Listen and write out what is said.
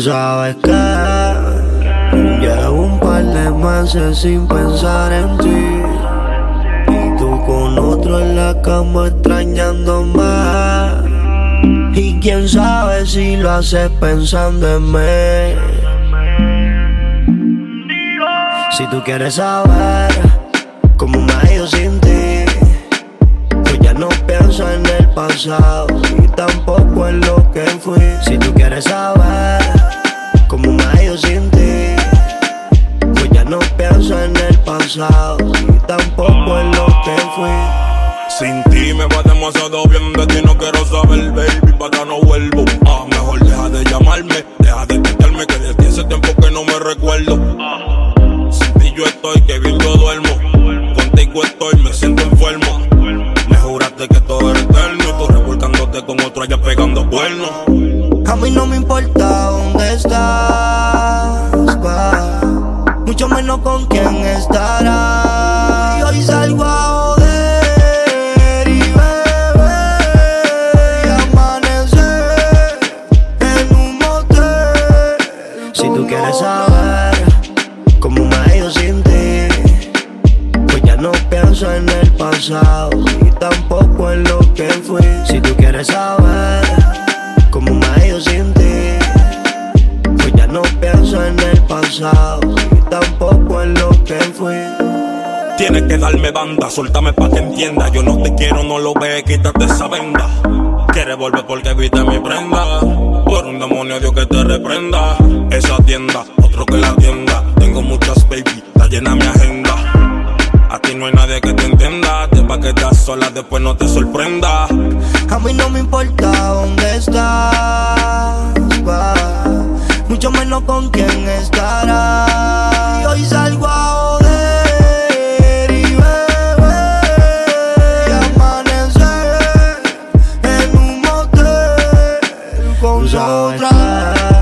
Sabes que llevo un par de meses sin pensar en ti. Y tú con otro en la cama extrañándome. Y quién sabe si lo haces pensando en mí. Si tú quieres saber cómo me ha ido sin ti, pues ya no pienso en el pasado y tampoco en lo que fui. Si tú quieres saber cómo me ha ido sin ti, pues ya no pienso en el pasado y tampoco en lo que fui. Sin ti me va demasiado bien, de ti no quiero saber, baby, para no vuelvo. Ah, mejor deja de llamarme, deja allá pegando cuernos. A mí no me importa dónde estás, mucho menos con quién estarás. Y hoy salgo a quieres saber cómo me ha ido sin ti, pues ya no pienso en el pasado y tampoco en Si tú quieres saber cómo me ha ido sin ti, pues ya no pienso en el pasado y tampoco en lo que fui. Tienes que darme banda, suéltame pa' que entienda. Yo no te quiero, no lo ve, quítate esa venda. Quieres volver porque viste mi prenda. Por un demonio, Dios que te reprenda. Esa tienda, otro que la tienda. Tengo muchas baby, está llena mi agenda. A ti no hay nadie que te entienda después no te sorprenda. A mí no me importa dónde estás, mucho menos con quién estarás. Y hoy salgo a joder y beber y en un motel con otra.